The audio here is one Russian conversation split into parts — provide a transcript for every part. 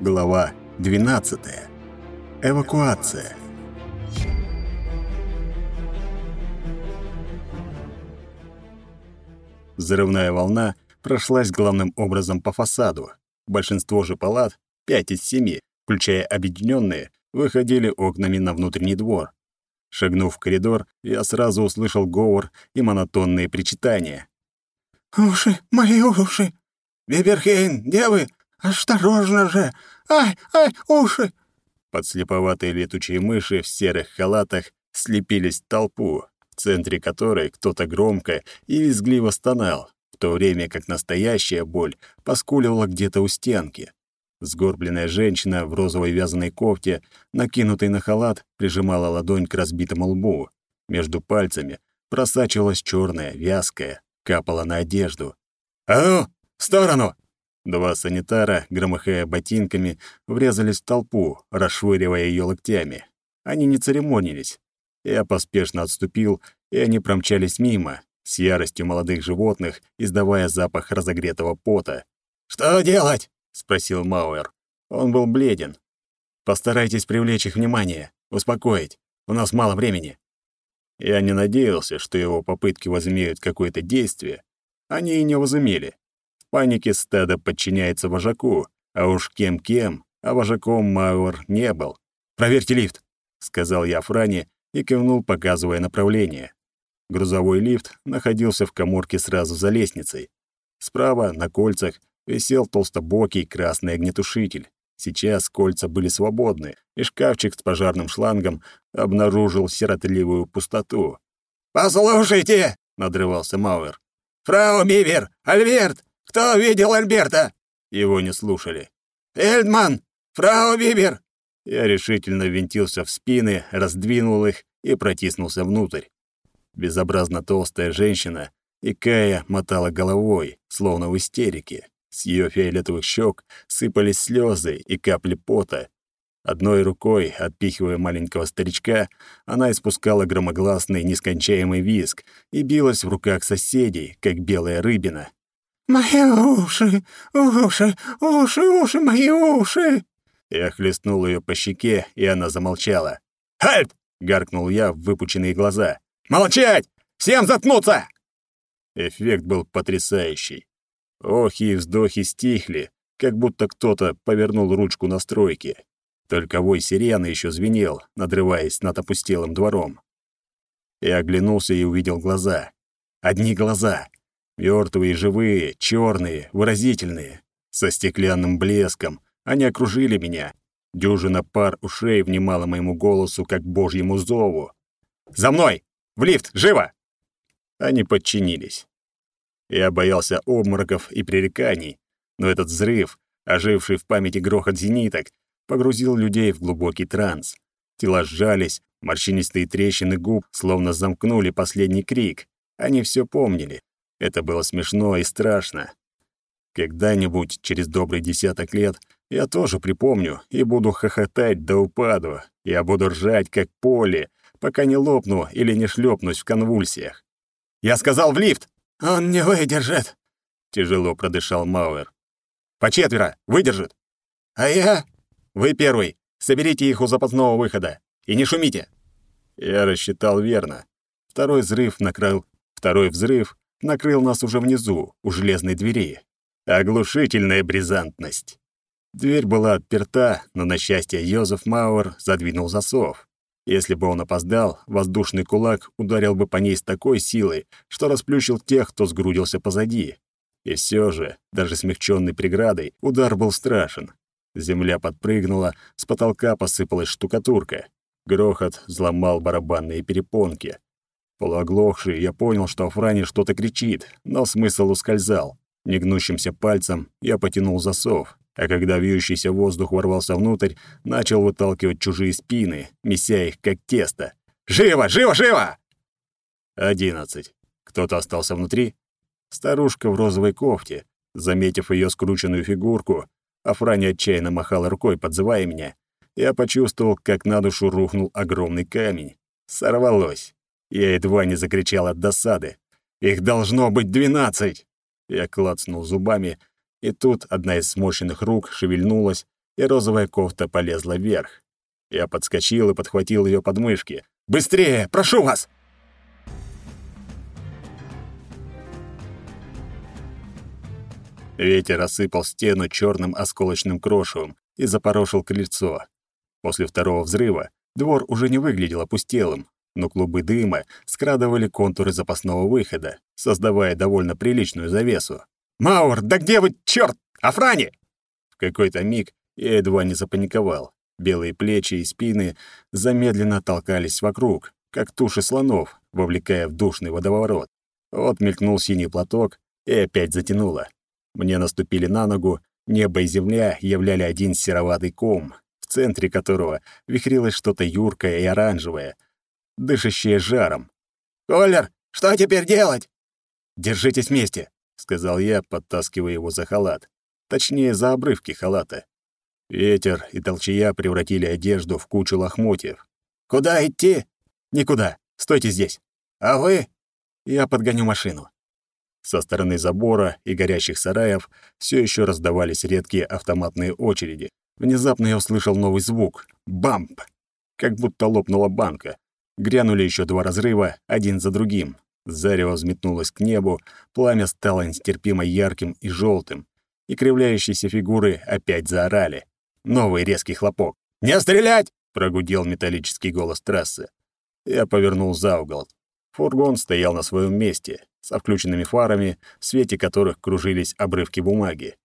Глава 12. Эвакуация. Взрывная волна прошлась главным образом по фасаду. Большинство же палат, 5 из 7, включая объединенные, выходили окнами на внутренний двор. Шагнув в коридор, я сразу услышал говор и монотонные причитания. «Уши, мои уши! Биберхейн, где вы? Осторожно же! Ай, ай, уши!» Подслеповатые летучие мыши в серых халатах слепились в толпу, в центре которой кто-то громко и визгливо стонал, в то время как настоящая боль поскуливала где-то у стенки. Сгорбленная женщина в розовой вязаной кофте, накинутой на халат, прижимала ладонь к разбитому лбу. Между пальцами просачивалась черная, вязкая, капала на одежду. «А ну, в сторону!» Два санитара, громыхая ботинками, врезались в толпу, расшвыривая ее локтями. Они не церемонились. Я поспешно отступил, и они промчались мимо, с яростью молодых животных, издавая запах разогретого пота. «Что делать?» — спросил Мауэр. Он был бледен. «Постарайтесь привлечь их внимание, успокоить. У нас мало времени». Я не надеялся, что его попытки возымеют какое-то действие. Они и не возымели панике стадо подчиняется вожаку, а уж кем-кем, а вожаком Мауэр не был. «Проверьте лифт», — сказал я Фране и кивнул, показывая направление. Грузовой лифт находился в коморке сразу за лестницей. Справа, на кольцах, висел толстобокий красный огнетушитель. Сейчас кольца были свободны, и шкафчик с пожарным шлангом обнаружил сиротливую пустоту. «Послушайте!» — надрывался Мауэр. «Фрау Мивер! Альберт! Кто видел Альберта?» Его не слушали. «Эльдман! Фрау Бибер!» Я решительно винтился в спины, раздвинул их и протиснулся внутрь. Безобразно толстая женщина, и Кая мотала головой, словно в истерике. С ее фиолетовых щек сыпались слезы и капли пота. Одной рукой, отпихивая маленького старичка, она испускала громогласный нескончаемый визг и билась в руках соседей, как белая рыбина. «Мои уши! Уши! Уши! Уши! Мои уши!» Я хлестнул ее по щеке, и она замолчала. «Хальт!» — гаркнул я в выпученные глаза. «Молчать! Всем заткнуться!» Эффект был потрясающий. Охи и вздохи стихли, как будто кто-то повернул ручку настройки. Только вой сирены еще звенел, надрываясь над опустелым двором. Я оглянулся и увидел глаза. Одни глаза. Мертвые, живые, черные, выразительные, со стеклянным блеском. Они окружили меня. Дюжина пар ушей внимала моему голосу, как божьему зову. «За мной! В лифт! Живо!» Они подчинились. Я боялся обмороков и пререканий, но этот взрыв, оживший в памяти грохот зениток, погрузил людей в глубокий транс. Тела сжались, морщинистые трещины губ словно замкнули последний крик. Они все помнили. Это было смешно и страшно. Когда-нибудь, через добрый десяток лет, я тоже припомню и буду хохотать до упаду. Я буду ржать, как поле, пока не лопну или не шлепнусь в конвульсиях. «Я сказал в лифт!» «Он не выдержит!» — тяжело продышал Мауэр. «По четверо! Выдержит!» «А я?» «Вы первый! Соберите их у запасного выхода! И не шумите!» Я рассчитал верно. Второй взрыв накрыл... Второй взрыв накрыл нас уже внизу, у железной двери. Оглушительная брезантность. Дверь была отперта, но, на счастье, Йозеф Мауэр задвинул засов. Если бы он опоздал, воздушный кулак ударил бы по ней с такой силой, что расплющил тех, кто сгрудился позади. И все же, даже смягченный преградой, удар был страшен. Земля подпрыгнула, с потолка посыпалась штукатурка. Грохот взломал барабанные перепонки. Полуоглохший, я понял, что Франи что-то кричит, но смысл ускользал. Негнущимся пальцем я потянул засов, а когда вьющийся воздух ворвался внутрь, начал выталкивать чужие спины, меся их как тесто. «Живо! Живо! Живо!» Одиннадцать. Кто-то остался внутри? Старушка в розовой кофте. Заметив ее скрученную фигурку, Афрани отчаянно махала рукой, подзывая меня. Я почувствовал, как на душу рухнул огромный камень. Сорвалось. Я едва не закричал от досады. «Их должно быть двенадцать!» Я клацнул зубами, и тут одна из сморщенных рук шевельнулась, и розовая кофта полезла вверх. Я подскочил и подхватил ее подмышки. «Быстрее! Прошу вас!» Ветер рассыпал стену черным осколочным крошевом и запорошил крыльцо. После второго взрыва двор уже не выглядел опустелым, но клубы дыма скрадывали контуры запасного выхода, создавая довольно приличную завесу. «Маур, да где вы, чёрт? Афрани!» В какой-то миг я едва не запаниковал. Белые плечи и спины замедленно толкались вокруг, как туши слонов, вовлекая в душный водоворот. Вот мелькнул синий платок и опять затянуло. Мне наступили на ногу, небо и земля являли один сероватый ком, в центре которого вихрилось что-то юркое и оранжевое, дышащее жаром. «Колер, что теперь делать?» «Держитесь вместе», — сказал я, подтаскивая его за халат. Точнее, за обрывки халата. Ветер и толчья превратили одежду в кучу лохмотьев. «Куда идти?» «Никуда. Стойте здесь». «А вы?» «Я подгоню машину». Со стороны забора и горящих сараев все еще раздавались редкие автоматные очереди. Внезапно я услышал новый звук — бамп, как будто лопнула банка. Грянули еще два разрыва, один за другим. Зарево взметнулось к небу, пламя стало нестерпимо ярким и желтым, и кривляющиеся фигуры опять заорали. Новый резкий хлопок. «Не стрелять!» — прогудел металлический голос трассы. Я повернул за угол. Фургон стоял на своем месте, со включенными фарами, в свете которых кружились обрывки бумаги.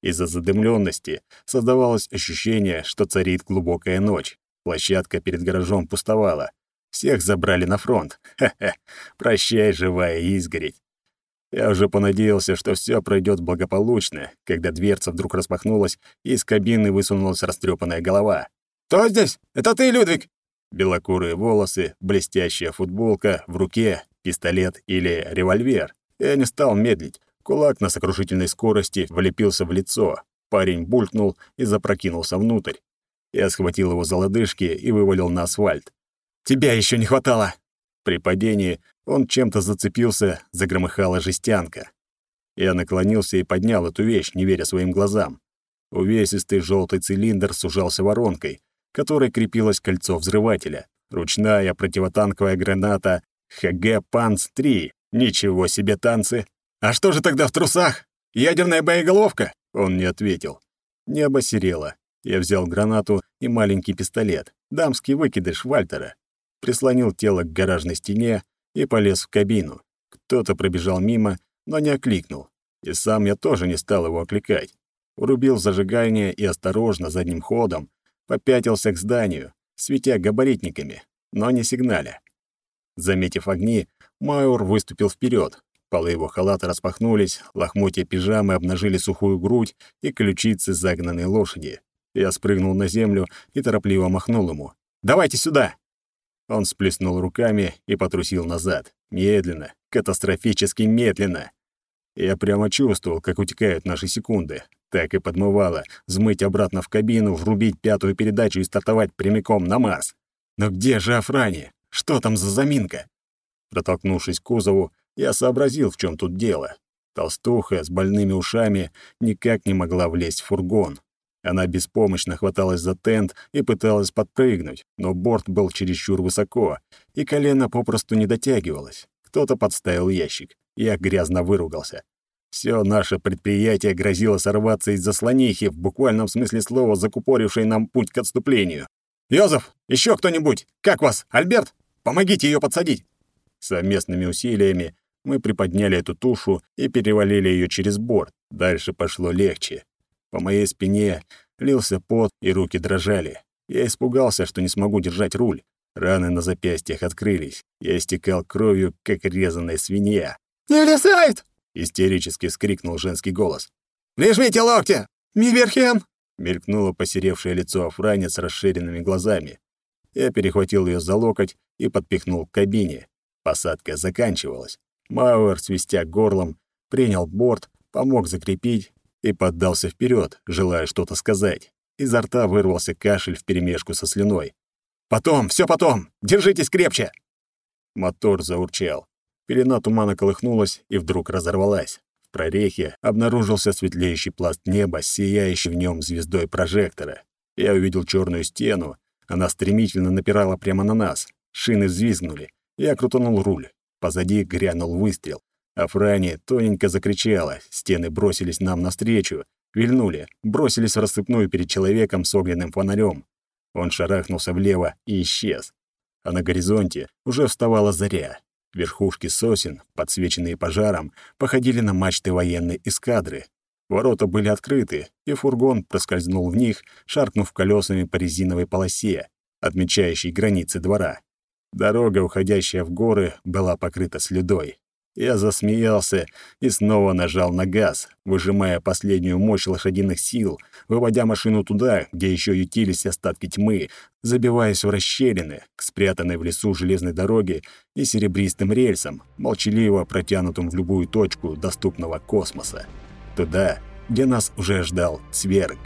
Из-за задымленности создавалось ощущение, что царит глубокая ночь. Площадка перед гаражом пустовала. Всех забрали на фронт. Ха-ха. Прощай, живая изгородь. Я уже понадеялся, что все пройдет благополучно, когда дверца вдруг распахнулась, и из кабины высунулась растрепанная голова. «Кто здесь? Это ты, Людвиг?» Белокурые волосы, блестящая футболка, в руке пистолет или револьвер. Я не стал медлить. Кулак на сокрушительной скорости влепился в лицо. Парень булькнул и запрокинулся внутрь. Я схватил его за лодыжки и вывалил на асфальт. «Тебя еще не хватало!» При падении он чем-то зацепился, загромыхала жестянка. Я наклонился и поднял эту вещь, не веря своим глазам. Увесистый желтый цилиндр сужался воронкой, которой крепилось кольцо взрывателя. Ручная противотанковая граната ХГ Панц-3. Ничего себе танцы. А что же тогда в трусах? Ядерная боеголовка? Он не ответил. Небо серело. Я взял гранату и маленький пистолет, дамский выкидыш Вальтера, прислонил тело к гаражной стене и полез в кабину. Кто-то пробежал мимо, но не окликнул. И сам я тоже не стал его окликать. Урубил зажигание и осторожно, задним ходом, попятился к зданию, светя габаритниками, но не сигналя. Заметив огни, Майор выступил вперед. Полы его халата распахнулись, лохмотья пижамы обнажили сухую грудь и ключицы загнанной лошади. Я спрыгнул на землю и торопливо махнул ему. «Давайте сюда!» Он сплеснул руками и потрусил назад. Медленно, катастрофически медленно. Я прямо чувствовал, как утекают наши секунды. Так и подмывало взмыть обратно в кабину, врубить пятую передачу и стартовать прямиком на Марс. Но где же Афрани? Что там за заминка? Протолкнувшись к кузову, я сообразил, в чем тут дело. Толстуха с больными ушами никак не могла влезть в фургон. Она беспомощно хваталась за тент и пыталась подпрыгнуть, но борт был чересчур высоко, и колено попросту не дотягивалось. Кто-то подставил ящик. Я грязно выругался. Все наше предприятие грозило сорваться из-за слонихи, в буквальном смысле слова, закупорившей нам путь к отступлению. «Йозеф, еще кто-нибудь! Как вас, Альберт? Помогите ее подсадить!» Совместными усилиями мы приподняли эту тушу и перевалили ее через борт. Дальше пошло легче. По моей спине лился пот, и руки дрожали. Я испугался, что не смогу держать руль. Раны на запястьях открылись. Я истекал кровью, как резаная свинья. «Не влезает!» — истерически вскрикнул женский голос. «Прижмите локти! Миверхен!» — мелькнуло посеревшее лицо Афрани с расширенными глазами. Я перехватил ее за локоть и подпихнул к кабине. Посадка заканчивалась. Мауэр, свистя горлом, принял борт, помог закрепить и поддался вперед, желая что-то сказать. Изо рта вырвался кашель вперемешку со слюной. «Потом, все потом! Держитесь крепче!» Мотор заурчал. Пелена тумана колыхнулась и вдруг разорвалась. прорехе обнаружился светлеющий пласт неба, сияющий в нем звездой прожектора. Я увидел черную стену. Она стремительно напирала прямо на нас. Шины взвизгнули. Я крутанул руль. Позади грянул выстрел. А Франи тоненько закричала. Стены бросились нам навстречу. Вильнули, бросились в рассыпную перед человеком с огненным фонарем. Он шарахнулся влево и исчез. А на горизонте уже вставала заря. Верхушки сосен, подсвеченные пожаром, походили на мачты военной эскадры. Ворота были открыты, и фургон проскользнул в них, шаркнув колесами по резиновой полосе, отмечающей границы двора. Дорога, уходящая в горы, была покрыта слюдой. Я засмеялся и снова нажал на газ, выжимая последнюю мощь лошадиных сил, выводя машину туда, где еще ютились остатки тьмы, забиваясь в расщелины, к спрятанной в лесу железной дороге и серебристым рельсам, молчаливо протянутым в любую точку доступного космоса. Туда, где нас уже ждал Цверг.